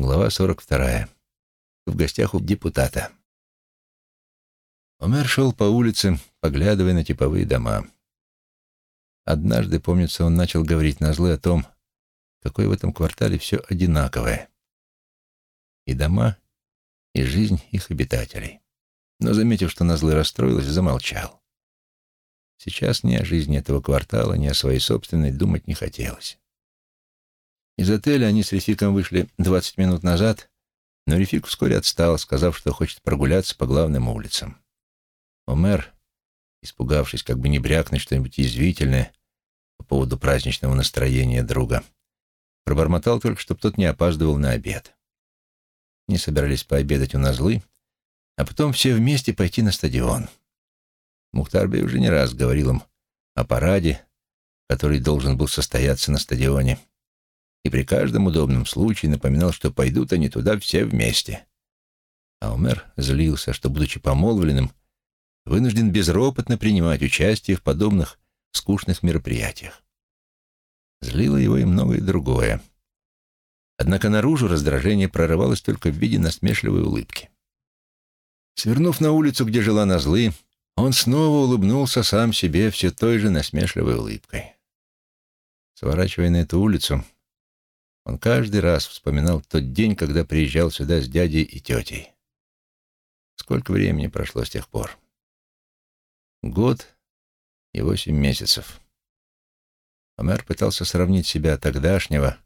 Глава 42. В гостях у депутата. Омер шел по улице, поглядывая на типовые дома. Однажды, помнится, он начал говорить на злы о том, какое в этом квартале все одинаковое. И дома, и жизнь их обитателей. Но, заметив, что Назлы расстроилась, замолчал. Сейчас ни о жизни этого квартала, ни о своей собственной думать не хотелось. Из отеля они с Рефиком вышли 20 минут назад, но Рефик вскоре отстал, сказав, что хочет прогуляться по главным улицам. Омер, испугавшись, как бы не брякнуть что-нибудь язвительное по поводу праздничного настроения друга, пробормотал только, чтобы тот не опаздывал на обед. Не собирались пообедать у Назлы, а потом все вместе пойти на стадион. Мухтарбей уже не раз говорил им о параде, который должен был состояться на стадионе, при каждом удобном случае напоминал, что пойдут они туда все вместе. А Умер злился, что, будучи помолвленным, вынужден безропотно принимать участие в подобных скучных мероприятиях. Злило его и многое другое. Однако наружу раздражение прорывалось только в виде насмешливой улыбки. Свернув на улицу, где жила Назлы, он снова улыбнулся сам себе все той же насмешливой улыбкой. Сворачивая на эту улицу, он каждый раз вспоминал тот день, когда приезжал сюда с дядей и тетей. Сколько времени прошло с тех пор? Год и восемь месяцев. Омер пытался сравнить себя тогдашнего,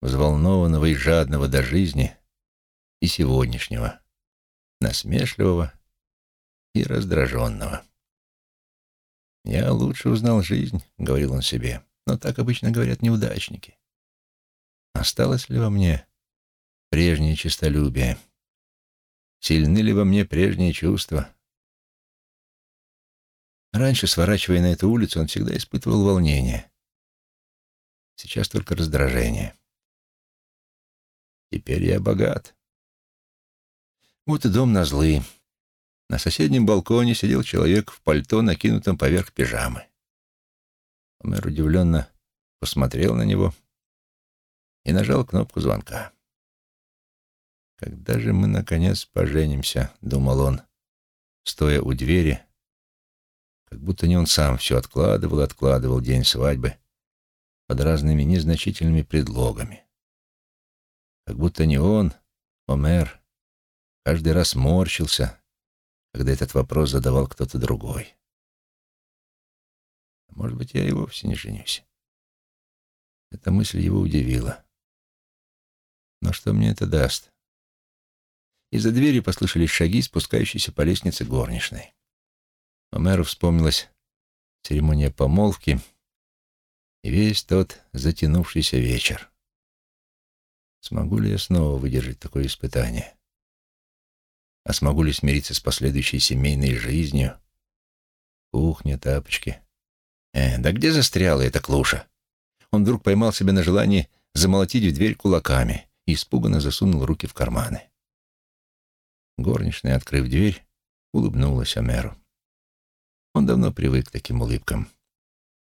взволнованного и жадного до жизни, и сегодняшнего, насмешливого и раздраженного. «Я лучше узнал жизнь», — говорил он себе, — «но так обычно говорят неудачники. Осталось ли во мне прежнее честолюбие? Сильны ли во мне прежние чувства? Раньше, сворачивая на эту улицу, он всегда испытывал волнение. Сейчас только раздражение. Теперь я богат. Вот и дом на злы. На соседнем балконе сидел человек в пальто, накинутом поверх пижамы. Омер удивленно посмотрел на него и нажал кнопку звонка. «Когда же мы, наконец, поженимся?» — думал он, стоя у двери, как будто не он сам все откладывал откладывал день свадьбы под разными незначительными предлогами. Как будто не он, Омер, каждый раз морщился, когда этот вопрос задавал кто-то другой. Может быть, я и вовсе не женюсь. Эта мысль его удивила. Но что мне это даст? Из-за двери послышались шаги, спускающиеся по лестнице горничной. Омеру вспомнилась церемония помолвки и весь тот затянувшийся вечер. Смогу ли я снова выдержать такое испытание? А смогу ли смириться с последующей семейной жизнью? Кухня, тапочки. Э, да где застряла эта клуша? Он вдруг поймал себя на желании замолотить в дверь кулаками и испуганно засунул руки в карманы. Горничная, открыв дверь, улыбнулась Амеру. Он давно привык к таким улыбкам.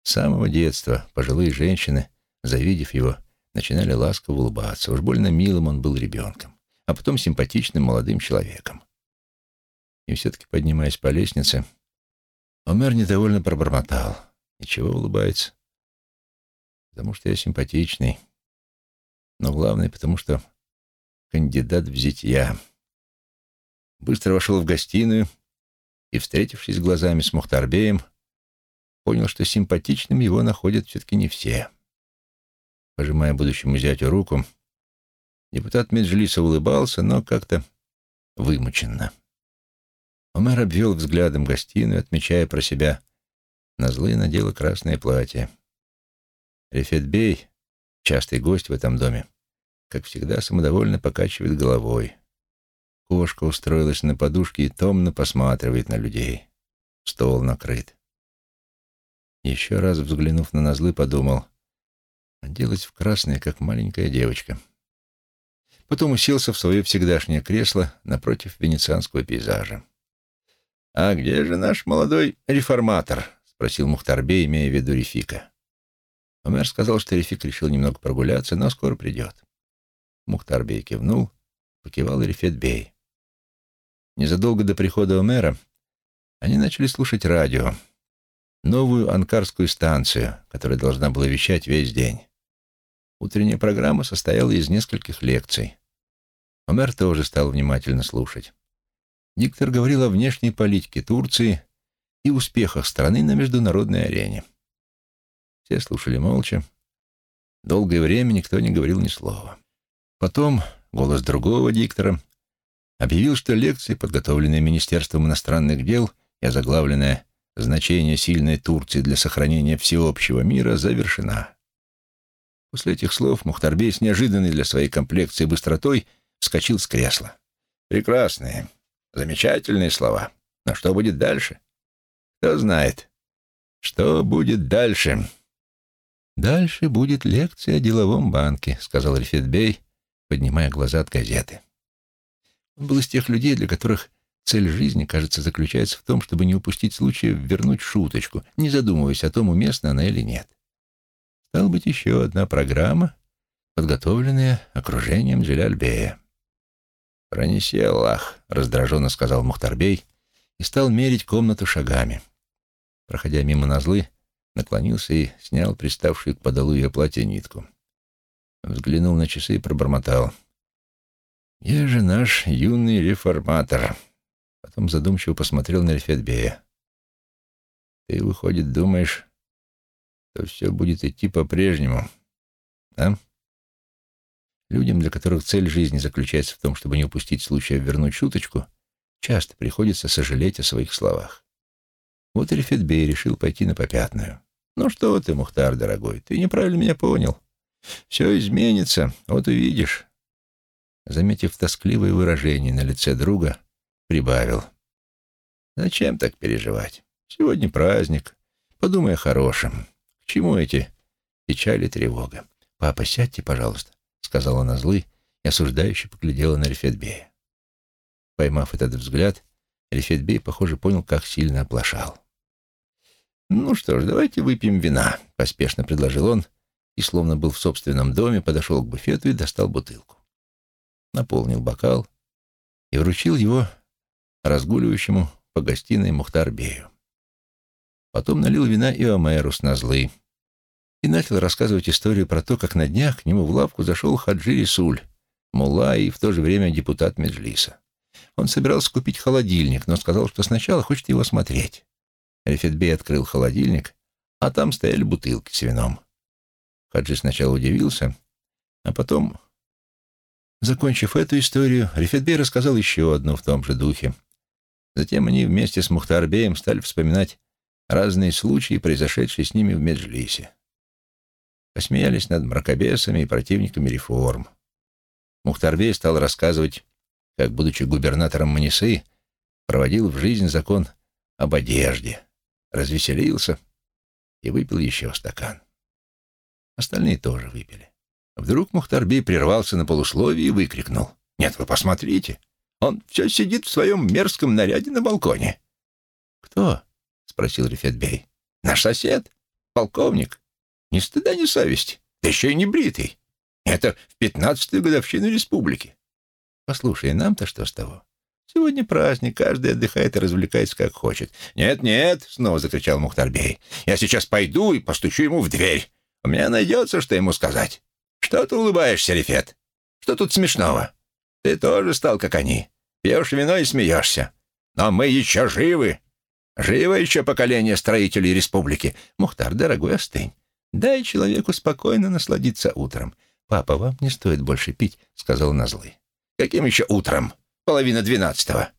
С самого детства пожилые женщины, завидев его, начинали ласково улыбаться. Уж больно милым он был ребенком, а потом симпатичным молодым человеком. И все-таки, поднимаясь по лестнице, Омер недовольно пробормотал. «Ничего улыбается. Потому что я симпатичный но главное, потому что кандидат в зятья. Быстро вошел в гостиную и, встретившись глазами с Мухтарбеем, понял, что симпатичным его находят все-таки не все. Пожимая будущему зятю руку, депутат Меджлиса улыбался, но как-то вымученно. Омар обвел взглядом гостиную, отмечая про себя, на злые надела красное платье. Рефетбей частый гость в этом доме, как всегда самодовольно покачивает головой. Кошка устроилась на подушке и томно посматривает на людей. Стол накрыт. Еще раз взглянув на Назлы, подумал, оделась в красное, как маленькая девочка. Потом уселся в свое всегдашнее кресло напротив венецианского пейзажа. «А где же наш молодой реформатор?» — спросил Мухтарбей, имея в виду Рефика. Омер сказал, что Рефик решил немного прогуляться, но скоро придет. Мухтар-бей кивнул, покивал и Рифет-бей. Незадолго до прихода Омера они начали слушать радио, новую анкарскую станцию, которая должна была вещать весь день. Утренняя программа состояла из нескольких лекций. Омер тоже стал внимательно слушать. Диктор говорил о внешней политике Турции и успехах страны на международной арене. Все слушали молча. Долгое время никто не говорил ни слова. Потом голос другого диктора объявил, что лекция, подготовленная Министерством иностранных дел и озаглавленная «Значение сильной Турции для сохранения всеобщего мира» завершена. После этих слов Мухтарбей с неожиданной для своей комплекции быстротой вскочил с кресла. «Прекрасные, замечательные слова. Но что будет дальше? Кто знает, что будет дальше?» «Дальше будет лекция о деловом банке», — сказал Рифетбей, поднимая глаза от газеты. Он был из тех людей, для которых цель жизни, кажется, заключается в том, чтобы не упустить случая вернуть шуточку, не задумываясь о том, уместна она или нет. Стала быть, еще одна программа, подготовленная окружением Джеляльбея. «Пронеси Аллах», — раздраженно сказал Мухтарбей и стал мерить комнату шагами. Проходя мимо Назлы, наклонился и снял приставшую к подолу ее платья нитку. Взглянул на часы и пробормотал. «Я же наш юный реформатор». Потом задумчиво посмотрел на Рефетбея. «Ты, выходит, думаешь, что все будет идти по-прежнему, да?» Людям, для которых цель жизни заключается в том, чтобы не упустить случая вернуть шуточку, часто приходится сожалеть о своих словах. Вот и Рефетбей решил пойти на попятную. «Ну что ты, Мухтар, дорогой, ты неправильно меня понял. Все изменится, вот увидишь». Заметив тоскливое выражение на лице друга, прибавил. «Зачем так переживать? Сегодня праздник. Подумай о хорошем. К чему эти печали и тревога? Папа, сядьте, пожалуйста», — сказала она злы и осуждающе поглядела на Рефетбея. Поймав этот взгляд, Рефетбей, похоже, понял, как сильно оплошал. «Ну что ж, давайте выпьем вина», — поспешно предложил он, и, словно был в собственном доме, подошел к буфету и достал бутылку. Наполнил бокал и вручил его разгуливающему по гостиной Мухтарбею. Потом налил вина и Омеру с назлы и начал рассказывать историю про то, как на днях к нему в лавку зашел Хаджи Рисуль, мулла и в то же время депутат Меджлиса. Он собирался купить холодильник, но сказал, что сначала хочет его смотреть. Рефетбей открыл холодильник, а там стояли бутылки с вином. Хаджи сначала удивился, а потом, закончив эту историю, Рефетбей рассказал еще одну в том же духе. Затем они вместе с Мухтарбеем стали вспоминать разные случаи, произошедшие с ними в Меджлисе. Посмеялись над мракобесами и противниками реформ. Мухтарбей стал рассказывать, как, будучи губернатором Манисы, проводил в жизнь закон об одежде, развеселился и выпил еще стакан. Остальные тоже выпили. Вдруг Мухтарби прервался на полусловие и выкрикнул. «Нет, вы посмотрите! Он все сидит в своем мерзком наряде на балконе!» «Кто?» — спросил Рефетбей. «Наш сосед, полковник. Ни стыда, ни совести. Да еще и не бритый. Это в пятнадцатую годовщину республики. Послушай, нам-то что с того? Сегодня праздник, каждый отдыхает и развлекается как хочет. «Нет, нет!» — снова закричал Мухтарбей. «Я сейчас пойду и постучу ему в дверь. У меня найдется, что ему сказать. Что ты улыбаешься, Рефет? Что тут смешного? Ты тоже стал, как они. Пьешь вино и смеешься. Но мы еще живы. Живо еще поколение строителей республики. Мухтар, дорогой, остынь. Дай человеку спокойно насладиться утром. Папа, вам не стоит больше пить, — сказал Назлый. Каким еще утром? Половина двенадцатого.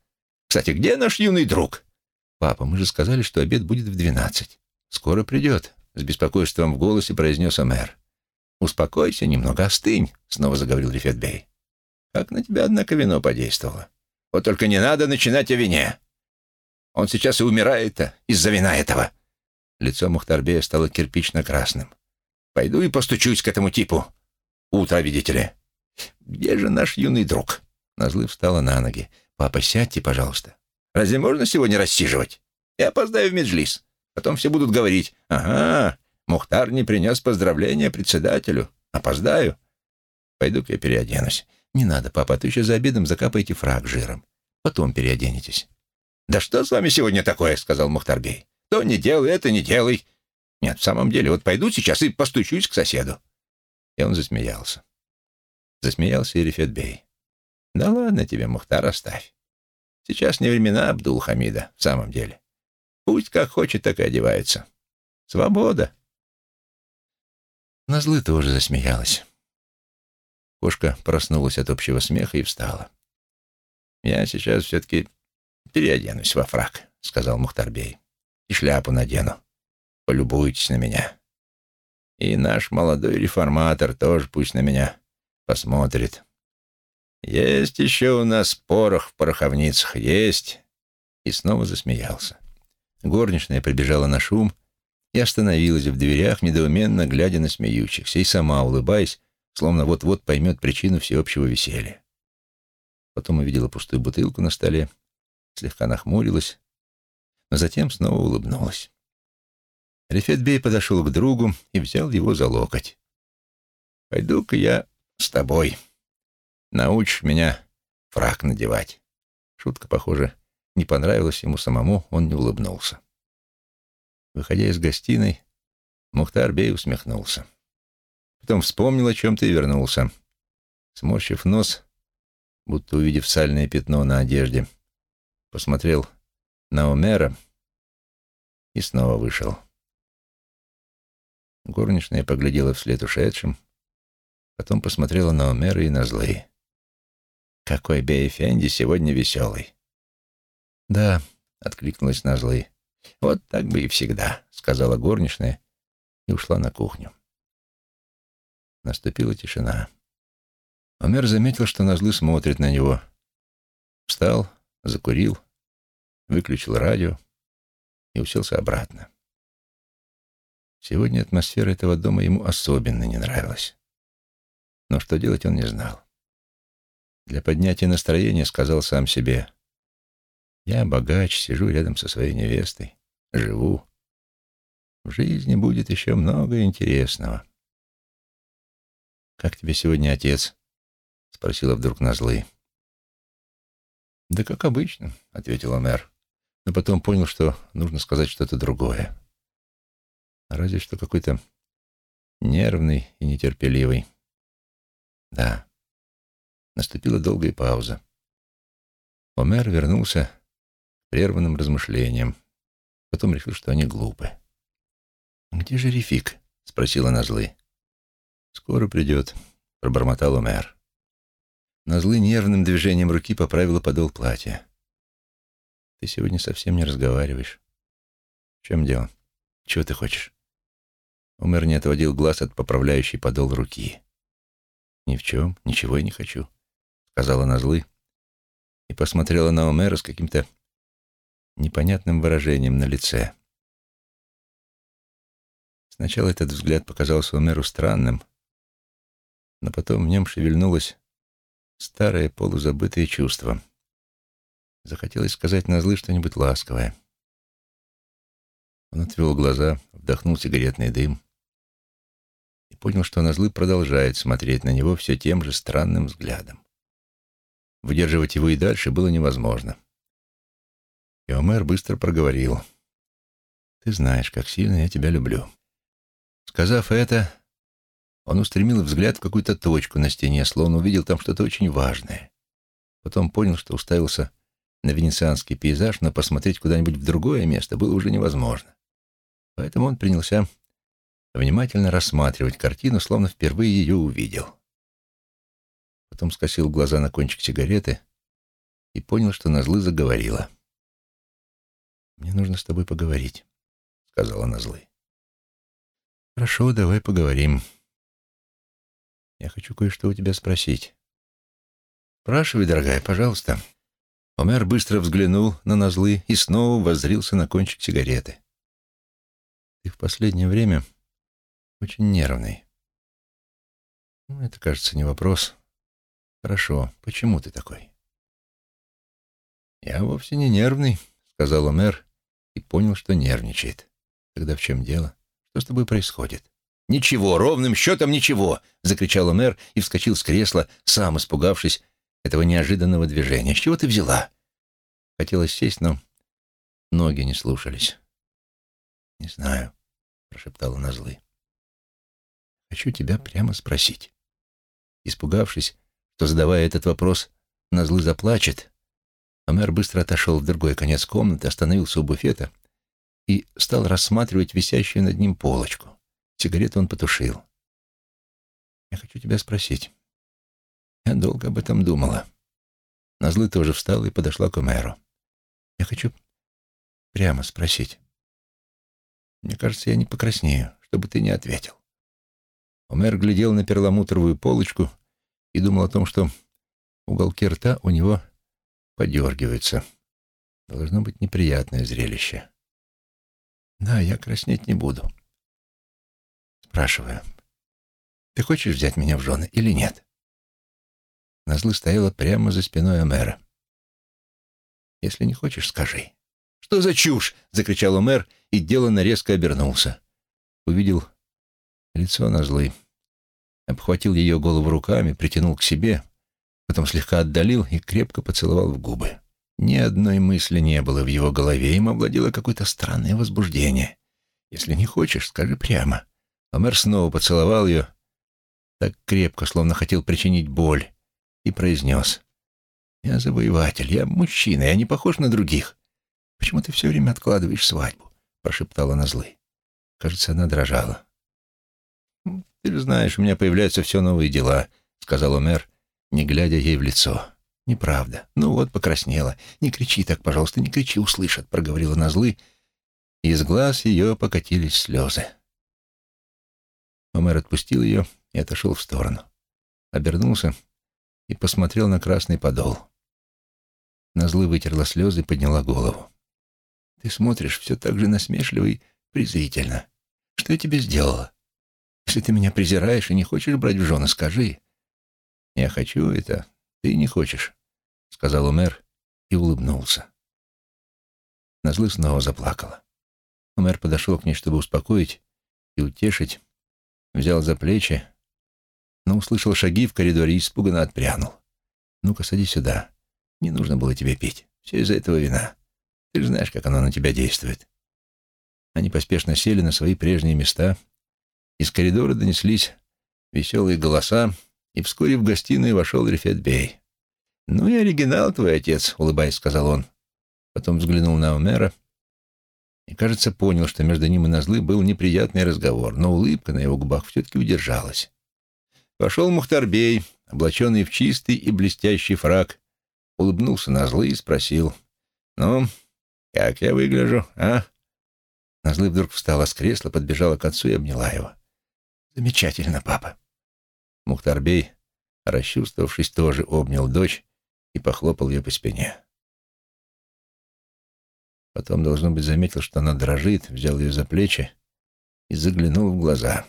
Кстати, где наш юный друг? Папа, мы же сказали, что обед будет в двенадцать. Скоро придет, с беспокойством в голосе произнес Омер. Успокойся немного, остынь, снова заговорил Рифетбей. Как на тебя, однако, вино подействовало. Вот только не надо начинать о вине. Он сейчас и умирает-то из-за вина этого. Лицо Мухтарбея стало кирпично-красным. Пойду и постучусь к этому типу. Утро, видите ли. Где же наш юный друг? Назлы встала на ноги. «Папа, сядьте, пожалуйста. Разве можно сегодня рассиживать? Я опоздаю в Меджлис. Потом все будут говорить, ага, Мухтар не принес поздравления председателю. Опоздаю. Пойду-ка я переоденусь. Не надо, папа, а то еще за обедом закапаете фраг жиром. Потом переоденетесь. «Да что с вами сегодня такое?» — сказал Мухтарбей. «То не делай, это не делай. Нет, в самом деле, вот пойду сейчас и постучусь к соседу». И он засмеялся. Засмеялся и Рифетбей. «Да ладно тебе, Мухтар, оставь. Сейчас не времена Абдул-Хамида, в самом деле. Пусть как хочет, так и одевается. Свобода». Назлы тоже засмеялась. Кошка проснулась от общего смеха и встала. «Я сейчас все-таки переоденусь во фраг», — сказал Мухтарбей. «И шляпу надену. Полюбуйтесь на меня. И наш молодой реформатор тоже пусть на меня посмотрит. Есть еще у нас порох в пороховницах, есть». И снова засмеялся. Горничная прибежала на шум и остановилась в дверях, недоуменно глядя на смеющихся, и сама, улыбаясь, словно вот-вот поймет причину всеобщего веселья. Потом увидела пустую бутылку на столе, слегка нахмурилась, но затем снова улыбнулась. Рефетбей подошел к другу и взял его за локоть. «Пойду-ка я с тобой. Научишь меня фрак надевать». Шутка, похоже, не понравилась ему самому, он не улыбнулся. Выходя из гостиной, Мухтар Бей усмехнулся. Потом вспомнил о чем-то и вернулся. Сморщив нос, будто увидев сальное пятно на одежде, посмотрел на Омера и снова вышел. Горничная поглядела вслед ушедшим, потом посмотрела на Омера и на злые. «Какой Бейфенди сегодня веселый!» «Да», — откликнулась на злые. «Вот так бы и всегда», — сказала горничная и ушла на кухню. Наступила тишина. Омер заметил, что Назлы смотрит на него. Встал, закурил, выключил радио и уселся обратно. Сегодня атмосфера этого дома ему особенно не нравилась. Но что делать он не знал. Для поднятия настроения сказал сам себе, «Я богач, сижу рядом со своей невестой, живу. В жизни будет еще много интересного». «Как тебе сегодня отец?» — спросила вдруг Назлы. «Да как обычно», — ответил мэр, но потом понял, что нужно сказать что-то другое. Разве что какой-то нервный и нетерпеливый. Да. Наступила долгая пауза. Омер вернулся к прерванным размышлениям. Потом решил, что они глупы. «Где же Рефик?» — спросила Назлы. «Скоро придет», — пробормотал Омер. Назлы нервным движением руки поправила подол платья. «Ты сегодня совсем не разговариваешь. В чем дело? Чего ты хочешь?» Омер не отводил глаз от поправляющей подол руки. «Ни в чем, ничего я не хочу», — сказала Назлы и посмотрела на Омера с каким-то непонятным выражением на лице. Сначала этот взгляд показался Омеру странным, но потом в нем шевельнулось старое полузабытое чувство. Захотелось сказать на злы что-нибудь ласковое. Он отвел глаза, вдохнул сигаретный дым и понял, что Назлы продолжает смотреть на него все тем же странным взглядом. Выдерживать его и дальше было невозможно. И Омер быстро проговорил. «Ты знаешь, как сильно я тебя люблю». Сказав это, он устремил взгляд в какую-то точку на стене, словно увидел там что-то очень важное. Потом понял, что уставился на венецианский пейзаж, но посмотреть куда-нибудь в другое место было уже невозможно. Поэтому он принялся внимательно рассматривать картину, словно впервые ее увидел. Потом скосил глаза на кончик сигареты и понял, что Назлы заговорила. «Мне нужно с тобой поговорить», — сказала Назлы. «Хорошо, давай поговорим», я хочу кое-что у тебя спросить. Спрашивай, дорогая, пожалуйста. Омер быстро взглянул на Назлы и снова воззрился на кончик сигареты. Ты в последнее время очень нервный. Ну, это, кажется, не вопрос. Хорошо, почему ты такой? Я вовсе не нервный, сказал Омер и понял, что нервничает. Тогда в чем дело? Что с тобой происходит? «Ничего, ровным счетом ничего!» — закричал мэр и вскочил с кресла, сам испугавшись этого неожиданного движения. «С чего ты взяла?» Хотелось сесть, но ноги не слушались. «Не знаю», — прошептала Назлы. «Хочу тебя прямо спросить». Испугавшись, что, задавая этот вопрос, Назлы заплачет, Омер быстро отошел в другой конец комнаты, остановился у буфета и стал рассматривать висящую над ним полочку. Сигарету он потушил. «Я хочу тебя спросить. Я долго об этом думала». Назлы тоже встала и подошла к Омеру. «Я хочу прямо спросить. Мне кажется, я не покраснею, чтобы ты не ответил». Омер глядел на перламутровую полочку и думал о том, что уголки рта у него подергиваются. Должно быть неприятное зрелище. Да, я краснеть не буду. Спрашиваю, ты хочешь взять меня в жены или нет? Назлы стояла прямо за спиной Омера. Если не хочешь, скажи. «Что за чушь?» — закричал Омер и деланно резко обернулся. Увидел лицо Назлы, обхватил ее голову руками, притянул к себе, потом слегка отдалил и крепко поцеловал в губы. Ни одной мысли не было в его голове, им овладело какое-то странное возбуждение. «Если не хочешь, скажи прямо». Омер снова поцеловал ее, так крепко, словно хотел причинить боль, и произнес. «Я завоеватель, я мужчина, я не похож на других. Почему ты все время откладываешь свадьбу?» — прошептала она злой. Кажется, она дрожала. «Ты же знаешь, у меня появляются все новые дела», — сказал Омер, не глядя ей в лицо. «Неправда. Ну вот, покраснела. Не кричи так, пожалуйста, не кричи, услышат», — проговорила Назлы, из глаз ее покатились слезы. Омер отпустил ее и отошел в сторону. Обернулся и посмотрел на красный подол. Назлы вытерла слезы и подняла голову. «Ты смотришь все так же насмешливо и презрительно. Что я тебе сделала? Если ты меня презираешь и не хочешь брать в жены, скажи». «Я хочу это, ты не хочешь», — сказал Умер и улыбнулся. Назлы снова заплакала. Умер подошел к ней, чтобы успокоить и утешить, взял за плечи, но услышал шаги в коридоре и испуганно отпрянул. «Ну-ка, садись сюда. Не нужно было тебе пить. Все из-за этого вина. Ты же знаешь, как оно на тебя действует». Они поспешно сели на свои прежние места. Из коридора донеслись веселые голоса, и вскоре в гостиную вошел Рефет Бей. «Ну и оригинал твой отец», — улыбаясь, сказал он. Потом взглянул на Умера и, кажется, понял, что между ним и Назлы был неприятный разговор, но улыбка на его губах все-таки удержалась. Вошел Мухтарбей, облаченный в чистый и блестящий фраг, улыбнулся Назлы и спросил, «Ну, как я выгляжу, а?» Назлы вдруг встала с кресла, подбежала к отцу и обняла его. «Замечательно, папа». Мухтарбей, расчувствовавшись, тоже обнял дочь и похлопал ее по спине. Потом, должно быть, заметил, что она дрожит, взял ее за плечи и заглянул в глаза.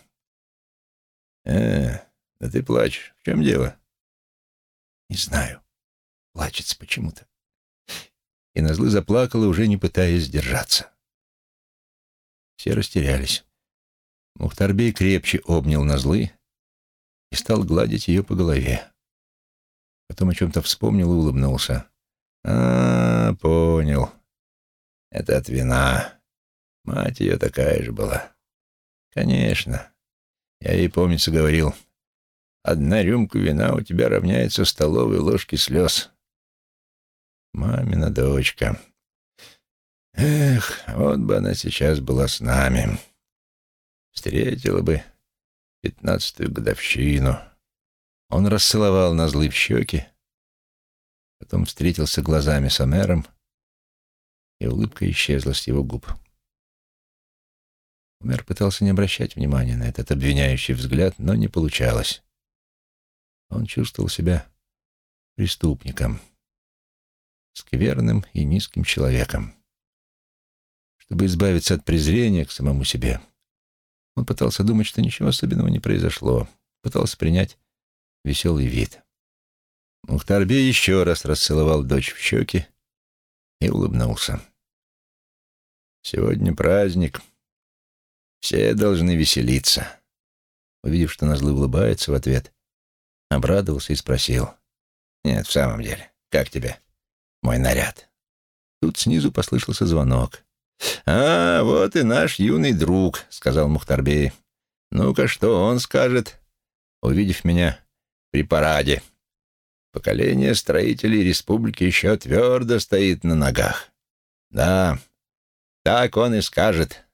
«Э, да ты плачешь. В чем дело?» «Не знаю. Плачется почему-то». И Назлы заплакала, уже не пытаясь сдержаться. Все растерялись. Мухтарбей крепче обнял Назлы и стал гладить ее по голове. Потом о чем-то вспомнил и улыбнулся. «А, понял. Это от вина. Мать ее такая же была. Конечно. Я ей, помнится, говорил, одна рюмка вина у тебя равняется столовой ложке слез. Мамина дочка. Эх, вот бы она сейчас была с нами. Встретила бы пятнадцатую годовщину. Он расцеловал Назлы в щеки, потом встретился глазами с Амером, и улыбка исчезла с его губ. Умер пытался не обращать внимания на этот обвиняющий взгляд, но не получалось. Он чувствовал себя преступником, скверным и низким человеком. Чтобы избавиться от презрения к самому себе — он пытался думать, что ничего особенного не произошло, пытался принять веселый вид. Мухтарбе еще раз расцеловал дочь в щеки и улыбнулся. «Сегодня праздник. Все должны веселиться. увидев, что Назлы улыбается в ответ, обрадовался и спросил. «Нет, в самом деле, как тебе мой наряд?» Тут снизу послышался звонок. «А, вот и наш юный друг», — сказал Мухтарбей. «Ну-ка, что он скажет?» Увидев меня при параде. Поколение строителей республики еще твердо стоит на ногах. Да, так он и скажет.